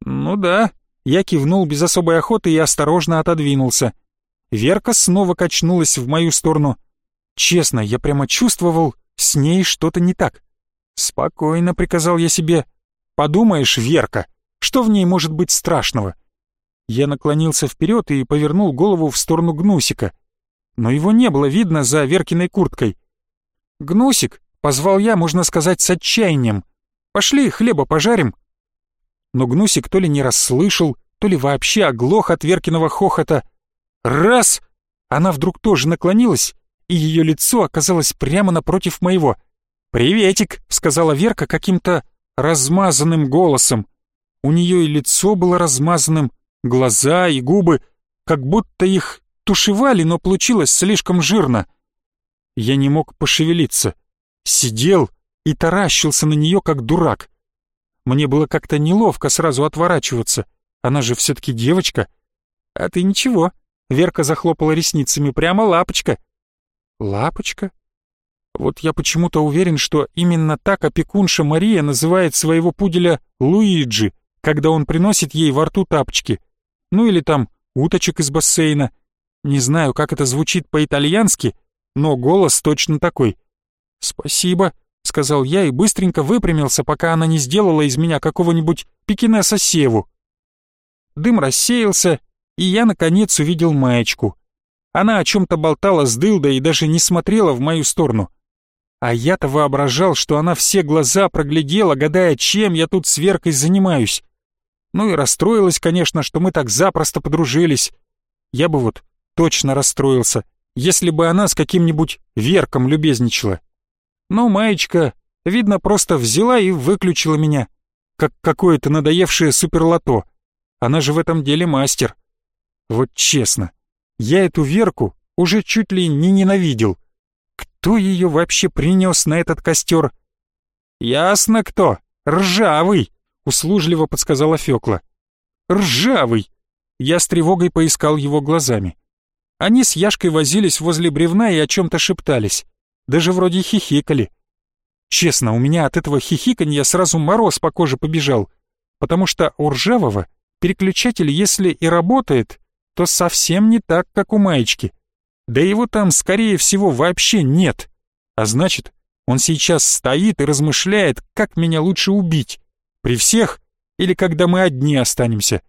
«Ну да». Я кивнул без особой охоты и осторожно отодвинулся. Верка снова качнулась в мою сторону. Честно, я прямо чувствовал, с ней что-то не так. «Спокойно», — приказал я себе. «Подумаешь, Верка, что в ней может быть страшного?» Я наклонился вперед и повернул голову в сторону Гнусика. Но его не было видно за Веркиной курткой. «Гнусик!» — позвал я, можно сказать, с отчаянием. «Пошли, хлеба пожарим!» но Гнусик то ли не расслышал, то ли вообще оглох от Веркиного хохота. Раз! Она вдруг тоже наклонилась, и ее лицо оказалось прямо напротив моего. «Приветик!» — сказала Верка каким-то размазанным голосом. У нее и лицо было размазанным, глаза и губы, как будто их тушевали, но получилось слишком жирно. Я не мог пошевелиться. Сидел и таращился на нее, как дурак. Мне было как-то неловко сразу отворачиваться. Она же все-таки девочка. А ты ничего. Верка захлопала ресницами. Прямо лапочка. Лапочка? Вот я почему-то уверен, что именно так опекунша Мария называет своего пуделя Луиджи, когда он приносит ей во рту тапочки. Ну или там уточек из бассейна. Не знаю, как это звучит по-итальянски, но голос точно такой. «Спасибо», сказал я и быстренько выпрямился, пока она не сделала из меня какого-нибудь пекинеса Севу. Дым рассеялся, и я, наконец, увидел маечку. Она о чем-то болтала с дылдой и даже не смотрела в мою сторону. А я-то воображал, что она все глаза проглядела, гадая, чем я тут с Веркой занимаюсь. Ну и расстроилась, конечно, что мы так запросто подружились. Я бы вот точно расстроился, если бы она с каким-нибудь Верком любезничала. Но маечка, видно, просто взяла и выключила меня, как какое-то надоевшее суперлото. Она же в этом деле мастер. Вот честно, я эту Верку уже чуть ли не ненавидел. Кто ее вообще принес на этот костер? Ясно кто, ржавый, услужливо подсказала Фёкла. Ржавый! Я с тревогой поискал его глазами. Они с Яшкой возились возле бревна и о чем-то шептались даже вроде хихикали. Честно, у меня от этого хихиканья сразу мороз по коже побежал, потому что у ржавого переключатель, если и работает, то совсем не так, как у маечки. Да его там, скорее всего, вообще нет. А значит, он сейчас стоит и размышляет, как меня лучше убить. При всех или когда мы одни останемся.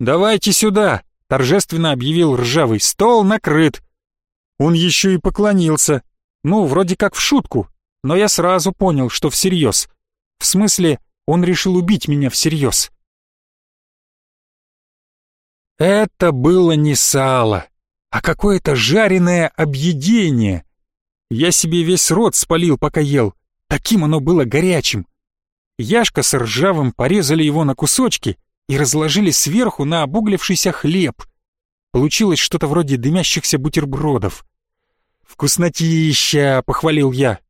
«Давайте сюда!» — торжественно объявил ржавый. «Стол накрыт!» Он еще и поклонился, ну, вроде как в шутку, но я сразу понял, что всерьез. В смысле, он решил убить меня всерьез. Это было не сало, а какое-то жареное объедение. Я себе весь рот спалил, пока ел. Таким оно было горячим. Яшка с ржавым порезали его на кусочки и разложили сверху на обуглившийся хлеб. Получилось что-то вроде дымящихся бутербродов. «Вкуснотища!» — похвалил я.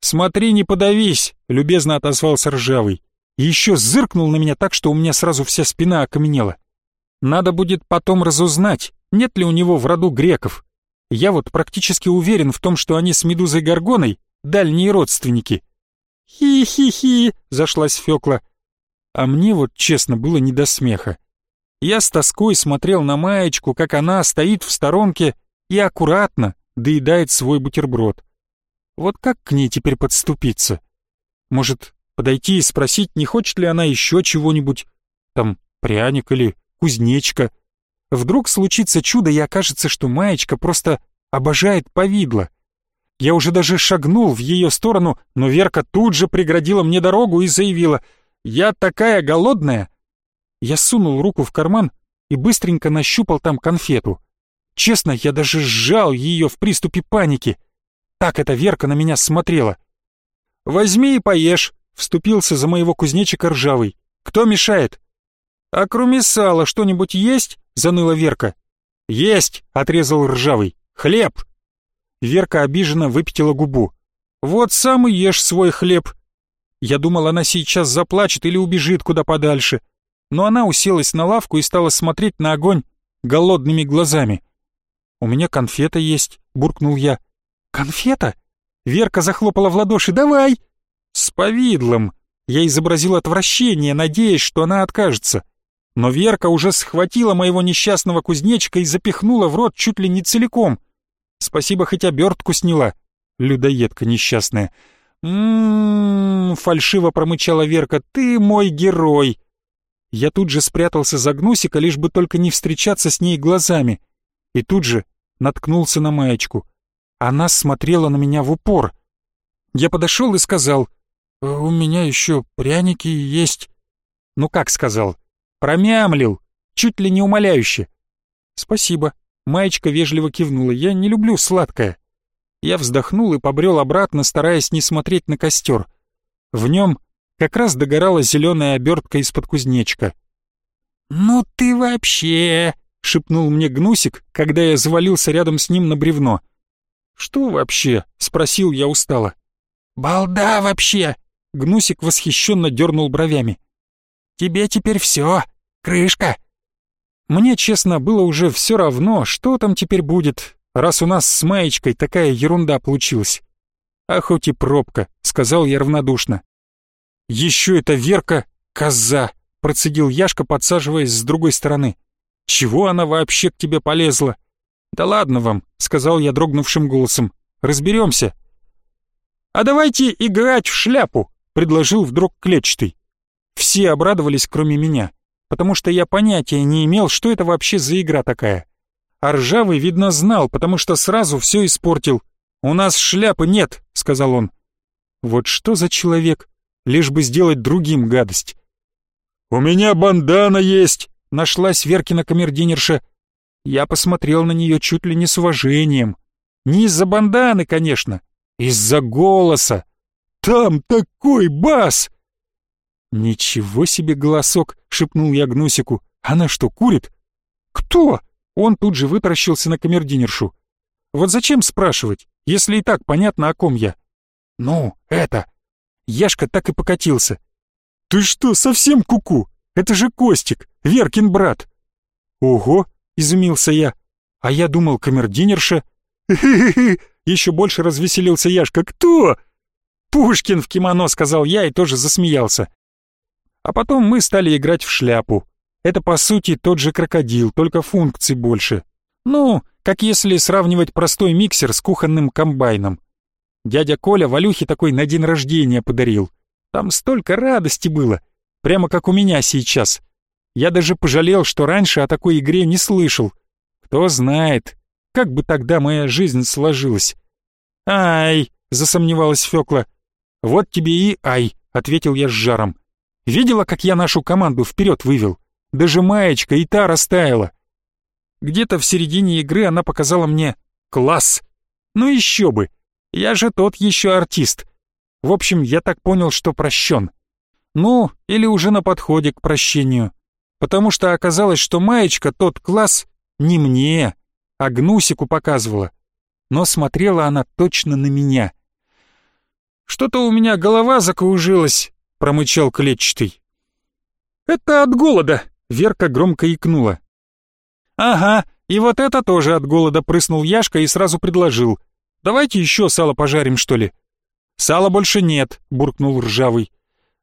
«Смотри, не подавись!» — любезно отозвался Ржавый. Еще зыркнул на меня так, что у меня сразу вся спина окаменела. Надо будет потом разузнать, нет ли у него в роду греков. Я вот практически уверен в том, что они с Медузой Горгоной дальние родственники. «Хи-хи-хи!» — зашлась Фёкла. А мне вот, честно, было не до смеха. Я с тоской смотрел на маечку, как она стоит в сторонке и аккуратно, доедает свой бутерброд. Вот как к ней теперь подступиться? Может, подойти и спросить, не хочет ли она еще чего-нибудь? Там пряник или кузнечка? Вдруг случится чудо и окажется, что маечка просто обожает повидло. Я уже даже шагнул в ее сторону, но Верка тут же преградила мне дорогу и заявила «Я такая голодная!» Я сунул руку в карман и быстренько нащупал там конфету. Честно, я даже сжал ее в приступе паники. Так эта Верка на меня смотрела. «Возьми и поешь», — вступился за моего кузнечика ржавый. «Кто мешает?» «А кроме сала что-нибудь есть?» — заныла Верка. «Есть!» — отрезал ржавый. «Хлеб!» Верка обиженно выпятила губу. «Вот сам и ешь свой хлеб!» Я думал, она сейчас заплачет или убежит куда подальше. Но она уселась на лавку и стала смотреть на огонь голодными глазами. «У меня конфета есть», — буркнул я. «Конфета?» Верка захлопала в ладоши. «Давай!» «С повидлом!» Я изобразил отвращение, надеясь, что она откажется. Но Верка уже схватила моего несчастного кузнечика и запихнула в рот чуть ли не целиком. Спасибо, хоть обертку сняла. Людоедка несчастная. «М-м-м», фальшиво промычала Верка, «ты мой герой!» Я тут же спрятался за Гнусика, лишь бы только не встречаться с ней глазами. И тут же наткнулся на маечку. Она смотрела на меня в упор. Я подошел и сказал, «У меня еще пряники есть». Ну как сказал? Промямлил, чуть ли не умоляюще. «Спасибо», — маечка вежливо кивнула, «я не люблю сладкое». Я вздохнул и побрел обратно, стараясь не смотреть на костер. В нем как раз догорала зеленая обертка из-под кузнечка. «Ну ты вообще!» — шепнул мне Гнусик, когда я завалился рядом с ним на бревно. «Что вообще?» — спросил я устало. «Балда вообще!» — Гнусик восхищенно дернул бровями. «Тебе теперь все, крышка!» Мне, честно, было уже все равно, что там теперь будет, раз у нас с маечкой такая ерунда получилась. «А хоть и пробка», — сказал я равнодушно. «Еще эта Верка — коза», — процедил Яшка, подсаживаясь с другой стороны. «Чего она вообще к тебе полезла?» «Да ладно вам», — сказал я дрогнувшим голосом. «Разберемся». «А давайте играть в шляпу», — предложил вдруг клетчатый. Все обрадовались, кроме меня, потому что я понятия не имел, что это вообще за игра такая. А ржавый, видно, знал, потому что сразу все испортил. «У нас шляпы нет», — сказал он. «Вот что за человек?» лишь бы сделать другим гадость. «У меня бандана есть!» — нашлась Веркина камердинерша. Я посмотрел на нее чуть ли не с уважением. Не из-за банданы, конечно, из-за голоса. «Там такой бас!» «Ничего себе голосок!» — шепнул я Гнусику. «Она что, курит?» «Кто?» Он тут же вытаращился на камердинершу. «Вот зачем спрашивать, если и так понятно, о ком я?» «Ну, это...» Яшка так и покатился. «Ты что, совсем куку? -ку? Это же Костик, Веркин брат!» «Ого!» — изумился я. «А я думал, камердинерша. Еще больше развеселился Яшка. «Кто?» «Пушкин в кимоно», — сказал я и тоже засмеялся. А потом мы стали играть в шляпу. Это, по сути, тот же крокодил, только функций больше. Ну, как если сравнивать простой миксер с кухонным комбайном. Дядя Коля Валюхе такой на день рождения подарил. Там столько радости было, прямо как у меня сейчас. Я даже пожалел, что раньше о такой игре не слышал. Кто знает, как бы тогда моя жизнь сложилась. «Ай!» — засомневалась Фёкла. «Вот тебе и ай!» — ответил я с жаром. «Видела, как я нашу команду вперед вывел? Даже маечка и та растаяла». Где-то в середине игры она показала мне «класс». Ну еще бы, я же тот еще артист. В общем, я так понял, что прощен. Ну, или уже на подходе к прощению. Потому что оказалось, что маечка тот класс не мне, а Гнусику показывала. Но смотрела она точно на меня. «Что-то у меня голова закружилась», — промычал клетчатый. «Это от голода», — Верка громко икнула. «Ага, и вот это тоже от голода», — прыснул Яшка и сразу предложил. Давайте еще сало пожарим, что ли?» «Сала больше нет», — буркнул ржавый.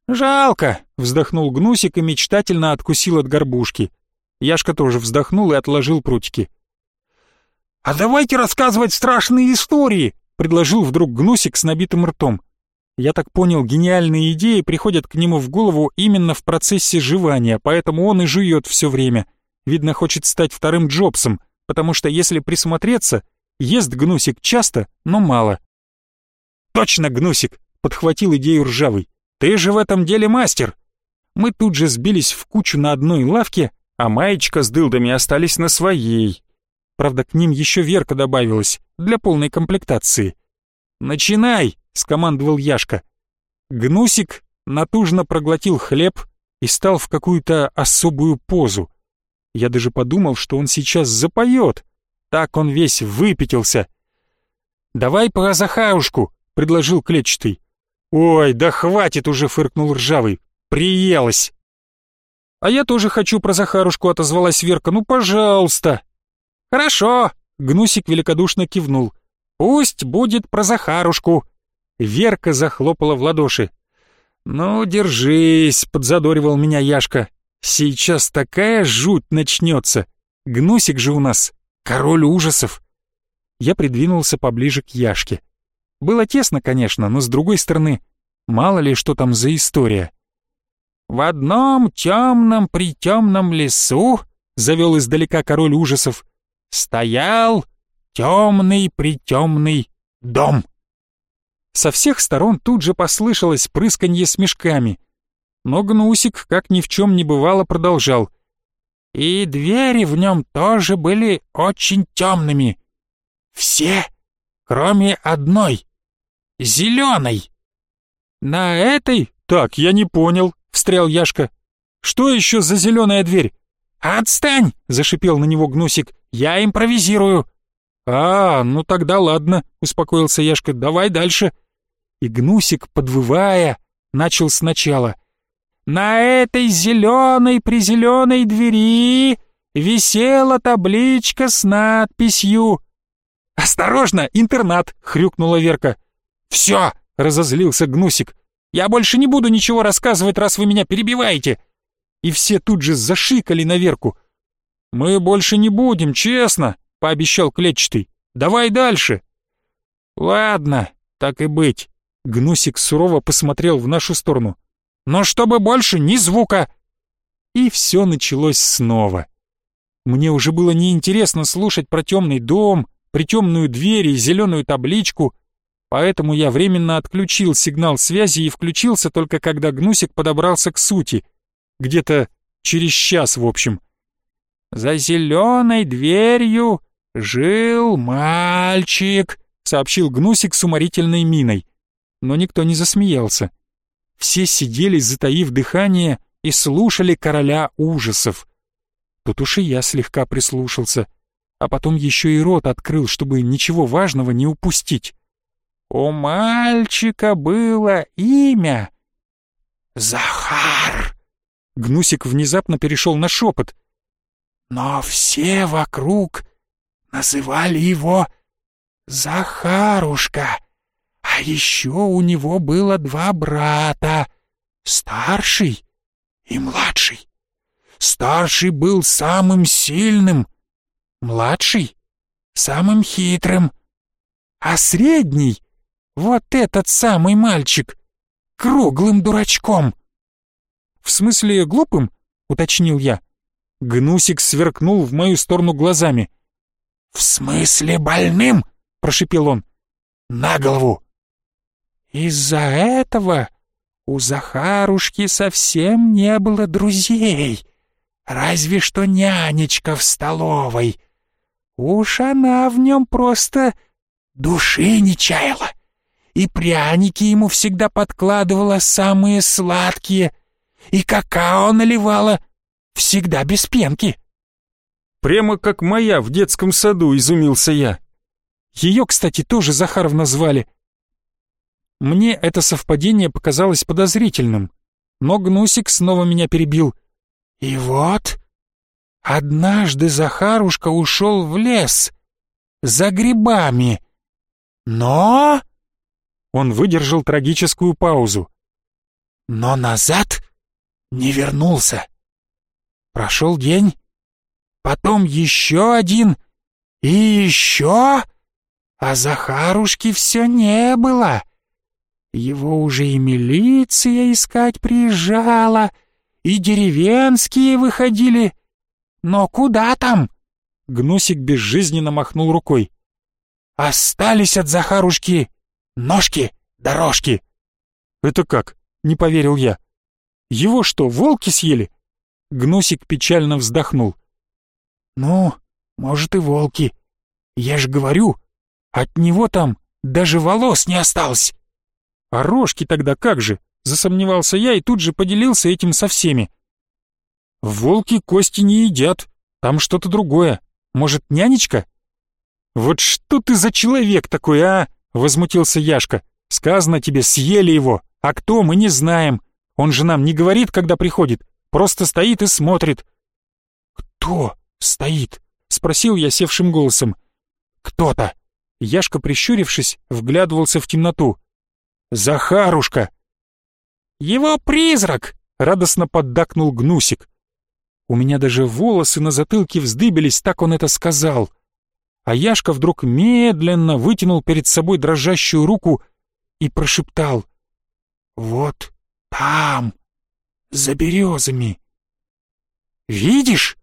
«Жалко», — вздохнул Гнусик и мечтательно откусил от горбушки. Яшка тоже вздохнул и отложил прутики. «А давайте рассказывать страшные истории», — предложил вдруг Гнусик с набитым ртом. Я так понял, гениальные идеи приходят к нему в голову именно в процессе жевания, поэтому он и жует все время. Видно, хочет стать вторым Джобсом, потому что если присмотреться, ест Гнусик часто, но мало. «Точно, Гнусик!» — подхватил идею ржавый. «Ты же в этом деле мастер!» Мы тут же сбились в кучу на одной лавке, а маечка с дылдами остались на своей. Правда, к ним еще Верка добавилась, для полной комплектации. «Начинай!» — скомандовал Яшка. Гнусик натужно проглотил хлеб и стал в какую-то особую позу. Я даже подумал, что он сейчас запоет. Так он весь выпятился. «Давай про Захарушку», — предложил клетчатый. «Ой, да хватит уже!» — фыркнул ржавый. «Приелось!» «А я тоже хочу про Захарушку», — отозвалась Верка. «Ну, пожалуйста!» «Хорошо!» — Гнусик великодушно кивнул. «Пусть будет про Захарушку!» Верка захлопала в ладоши. «Ну, держись!» — подзадоривал меня Яшка. «Сейчас такая жуть начнется! Гнусик же у нас король ужасов!» Я придвинулся поближе к Яшке. Было тесно, конечно, но с другой стороны, мало ли что там за история. «В одном темном притемном лесу», — завел издалека король ужасов, — «стоял темный притемный дом». Со всех сторон тут же послышалось прысканье с мешками. Но Гнусик, как ни в чем не бывало, продолжал. «И двери в нем тоже были очень темными. Все, кроме одной, зеленой. На этой... Так, я не понял, встрял Яшка. «Что еще за зеленая дверь?» «Отстань!» — зашипел на него Гнусик. «Я импровизирую!» «А, ну тогда ладно», — успокоился Яшка. «Давай дальше». И Гнусик, подвывая, начал сначала. «На этой зеленой-призеленой двери висела табличка с надписью...» «Осторожно, интернат!» — хрюкнула Верка. «Все!» — разозлился Гнусик. Я больше не буду ничего рассказывать, раз вы меня перебиваете!» И все тут же зашикали на Верку. «Мы больше не будем, честно!» — пообещал Клетчатый. «Давай дальше!» «Ладно, так и быть!» Гнусик сурово посмотрел в нашу сторону. «Но чтобы больше ни звука!» И все началось снова. Мне уже было неинтересно слушать про темный дом, притемную дверь и зеленую табличку, поэтому я временно отключил сигнал связи и включился только когда Гнусик подобрался к сути. Где-то через час, в общем. «За зеленой дверью жил мальчик», — сообщил Гнусик с уморительной миной. Но никто не засмеялся. Все сидели, затаив дыхание, и слушали короля ужасов. Тут уж и я слегка прислушался, а потом еще и рот открыл, чтобы ничего важного не упустить. У мальчика было имя Захар. Гнусик внезапно перешел на шепот. Но все вокруг называли его Захарушка. А еще у него было два брата, старший и младший. Старший был самым сильным, младший — самым хитрым, а средний вот этот самый мальчик! Круглым дурачком!» «В смысле глупым?» — уточнил я. Гнусик сверкнул в мою сторону глазами. «В смысле больным?» — прошипел он. «На голову!» «Из-за этого у Захарушки совсем не было друзей, разве что нянечка в столовой. Уж она в нем просто души не чаяла и пряники ему всегда подкладывала самые сладкие, и какао наливала всегда без пенки. Прямо как моя в детском саду, изумился я. Ее, кстати, тоже Захаровна звали. Мне это совпадение показалось подозрительным, но Гнусик снова меня перебил. И вот, однажды Захарушка ушел в лес за грибами, но... Он выдержал трагическую паузу. Но назад не вернулся. Прошел день, потом еще один и еще, а Захарушки все не было. Его уже и милиция искать приезжала, и деревенские выходили. Но куда там? Гнусик безжизненно махнул рукой. Остались от Захарушки ножки, дорожки. Это как? Не поверил я. Его что, волки съели? Гнусик печально вздохнул. Ну, может и волки. Я ж говорю, от него там даже волос не осталось. А рожки тогда как же? Засомневался я и тут же поделился этим со всеми. Волки кости не едят, там что-то другое. Может, нянечка? Вот что ты за человек такой, а? Возмутился Яшка. Сказано тебе, съели его. А кто, мы не знаем. Он же нам не говорит, когда приходит. Просто стоит и смотрит. Кто стоит? Спросил я севшим голосом. Кто-то. Яшка, прищурившись, вглядывался в темноту. «Захарушка!» «Его призрак!» — радостно поддакнул Гнусик. У меня даже волосы на затылке вздыбились, так он это сказал. А Яшка вдруг медленно вытянул перед собой дрожащую руку и прошептал. «Вот там, за березами. Видишь?»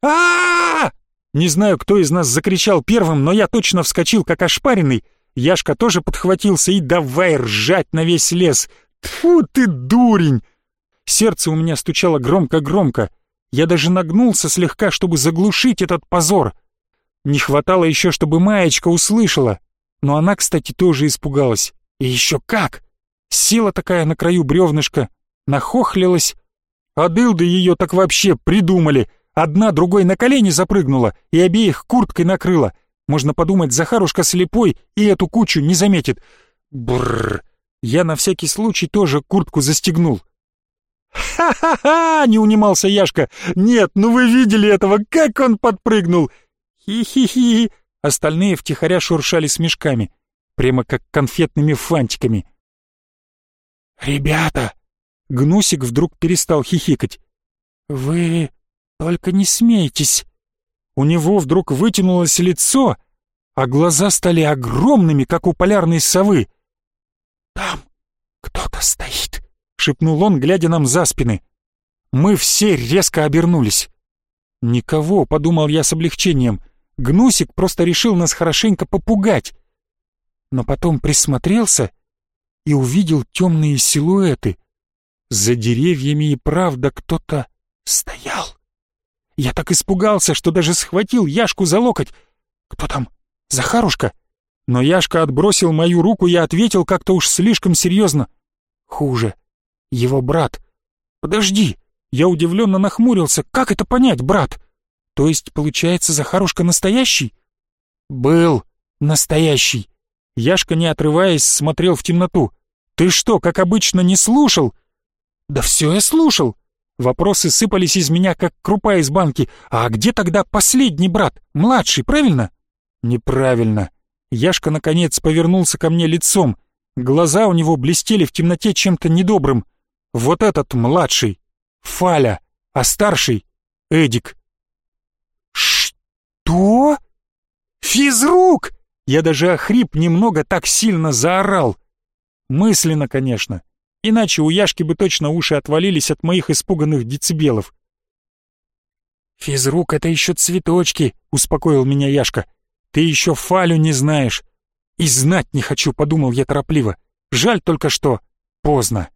а, -а, -а Не знаю, кто из нас закричал первым, но я точно вскочил, как ошпаренный. Яшка тоже подхватился и давай ржать на весь лес. Тфу ты, дурень! Сердце у меня стучало громко-громко. Я даже нагнулся слегка, чтобы заглушить этот позор. Не хватало еще, чтобы Маечка услышала. Но она, кстати, тоже испугалась. И еще как! Сила такая на краю бревнышка, нахохлилась. А дылды ее так вообще придумали. Одна другой на колени запрыгнула и обеих курткой накрыла. Можно подумать, Захарушка слепой и эту кучу не заметит. Бррр. Я на всякий случай тоже куртку застегнул. «Ха-ха-ха!» — не унимался Яшка. «Нет, ну вы видели этого, как он подпрыгнул!» «Хи-хи-хи!» Остальные втихаря шуршали смешками, прямо как конфетными фантиками. «Ребята!» — Гнусик вдруг перестал хихикать. «Вы только не смейтесь!» У него вдруг вытянулось лицо, а глаза стали огромными, как у полярной совы. «Там кто-то стоит!» — шепнул он, глядя нам за спины. Мы все резко обернулись. «Никого», — подумал я с облегчением. «Гнусик просто решил нас хорошенько попугать». Но потом присмотрелся и увидел темные силуэты. За деревьями и правда кто-то стоял. Я так испугался, что даже схватил Яшку за локоть. «Кто там? Захарушка?» Но Яшка отбросил мою руку и ответил как-то уж слишком серьезно. «Хуже его брат. Подожди, я удивленно нахмурился. Как это понять, брат? То есть, получается, Захарушка настоящий? Был настоящий. Яшка, не отрываясь, смотрел в темноту. Ты что, как обычно, не слушал? Да все я слушал. Вопросы сыпались из меня, как крупа из банки. А где тогда последний брат, младший, правильно? Неправильно. Яшка, наконец, повернулся ко мне лицом. Глаза у него блестели в темноте чем-то недобрым. Вот этот младший — Фаля, а старший — Эдик. «Что? Физрук!» Я даже охрип немного так сильно заорал. Мысленно, конечно. Иначе у Яшки бы точно уши отвалились от моих испуганных децибелов. «Физрук — это еще цветочки», — успокоил меня Яшка. «Ты еще Фалю не знаешь». «И знать не хочу», — подумал я торопливо. «Жаль только что. Поздно».